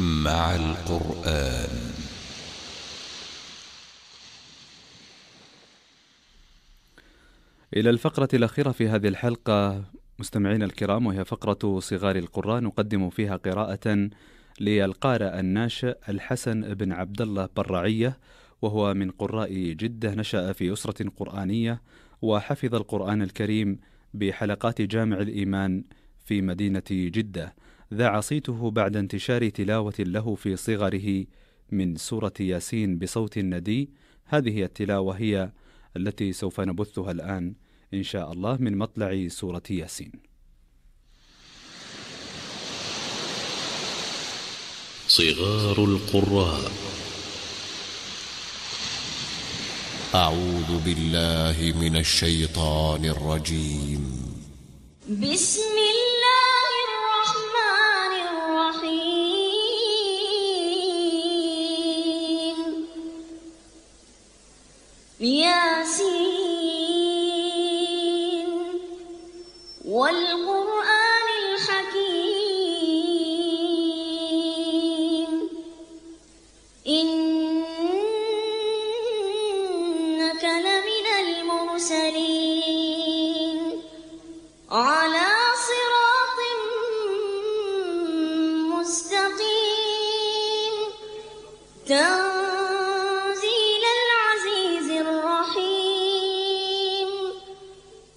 مع القرآن. إلى الفقرة الأخيرة في هذه الحلقة مستمعينا الكرام وهي فقرة صغار القراء نقدم فيها قراءة للقارئ الناشئ الحسن بن عبد الله برعية وهو من قراء جدة نشأ في أسرة قرآنية وحفظ القرآن الكريم بحلقات جامع الإيمان في مدينة جدة. ذاع صيته بعد انتشار تلاوة له في صغره من سورة ياسين بصوت ندي. هذه التلاوة هي التي سوف نبثها الآن إن شاء الله من مطلع سورة ياسين. صغار القراء. أعوذ بالله من الشيطان الرجيم. بسم ياسين والقرآن الحكيم. إنك لمن المرسلين. على صراط مستقيم.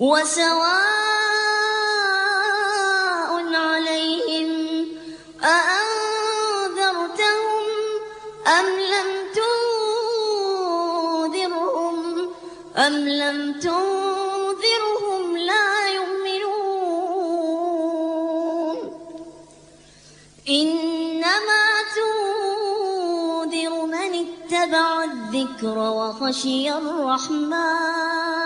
وسواء عليهم أأنذرتهم أم لم تنذرهم؟ أم لم تنذرهم لا يؤمنون. إنما تنذر من اتبع الذكر وخشي الرحمن.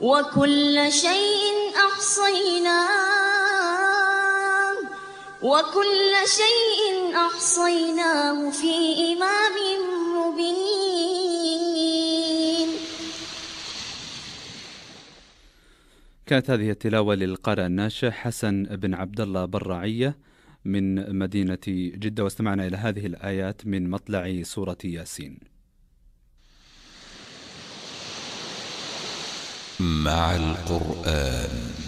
وكل شيء أحصيناه. وكل شيء أحصيناه في إمام مبين. كانت هذه التلاوة للقارئ الناشئ حسن بن عبد الله برعية من مدينة جدة. واستمعنا إلى هذه الآيات من مطلع سورة ياسين. مع القرآن.